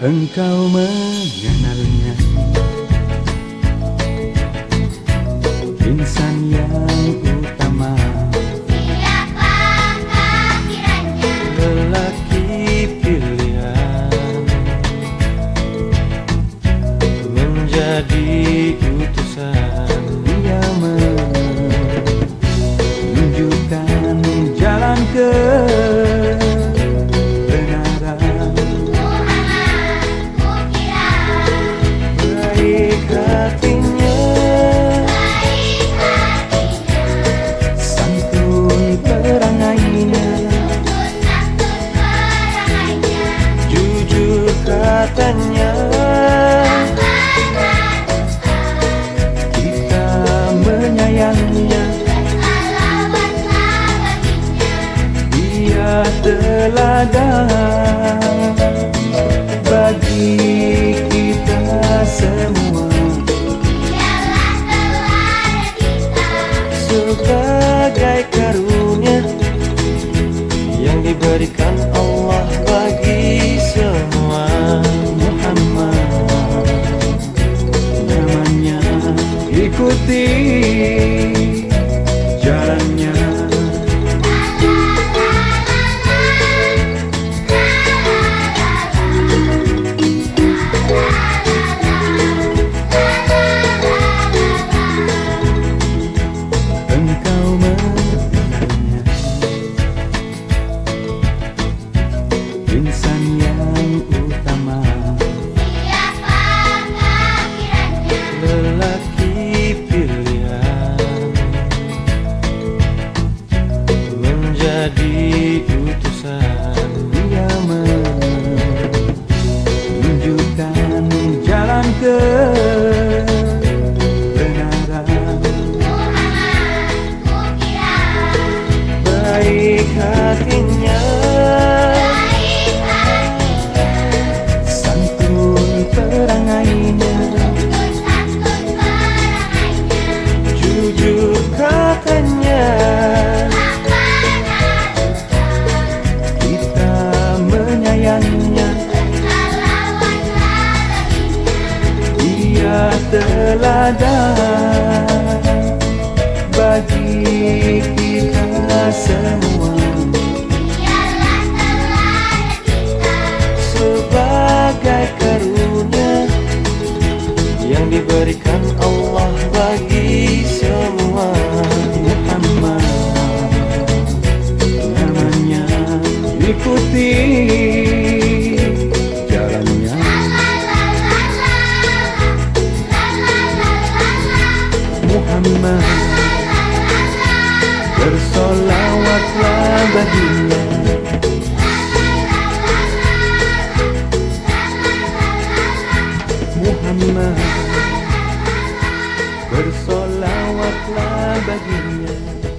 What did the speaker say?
engkau mengenalnya. Insan yang utama. Lelaki pilihan. Menjadi utusan. Dia menunjukkan jalan kebenaran teladan Bagi kita semua. Sebagai karunia Yang diberikan Allah bagi semua. Muhammad Namanya ikuti Insan yang utama. Siapakah kiranya Lelaki pilihan. Menjadi utusan Dia menunjukkan jalan kukira Baik hatinya Jujur katanya Kita baginya Dia teladan Bagi kita semua Yang diberikan Allah bagi semua. Muhammad Namanya ikuti jalannya. Muhammad Bersolawatlah baginya You.